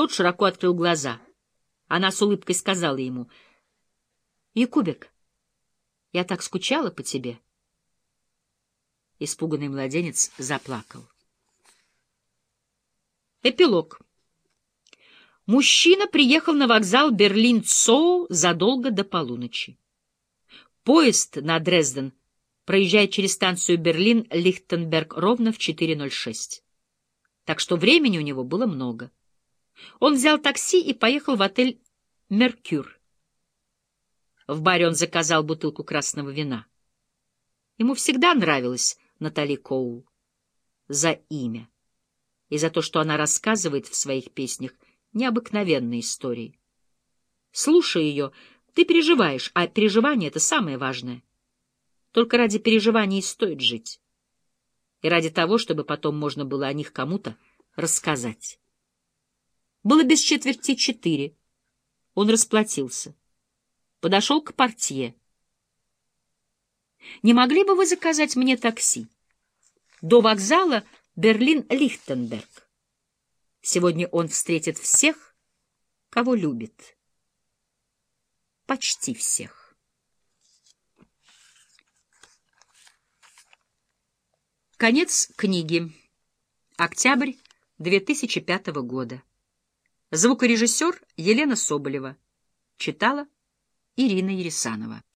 Тот широко открыл глаза. Она с улыбкой сказала ему, «Якубик, я так скучала по тебе». Испуганный младенец заплакал. Эпилог. Мужчина приехал на вокзал Берлин-Цоу задолго до полуночи. Поезд на Дрезден проезжает через станцию Берлин-Лихтенберг ровно в 4.06. Так что времени у него было много. Он взял такси и поехал в отель «Меркюр». В баре он заказал бутылку красного вина. Ему всегда нравилась Натали Коул за имя и за то, что она рассказывает в своих песнях необыкновенные истории. Слушая ее, ты переживаешь, а переживание — это самое важное. Только ради переживаний стоит жить. И ради того, чтобы потом можно было о них кому-то рассказать. Было без четверти четыре. Он расплатился. Подошел к портье. «Не могли бы вы заказать мне такси? До вокзала Берлин-Лихтенберг. Сегодня он встретит всех, кого любит. Почти всех». Конец книги. Октябрь 2005 года. Звукорежиссер Елена Соболева. Читала Ирина Ересанова.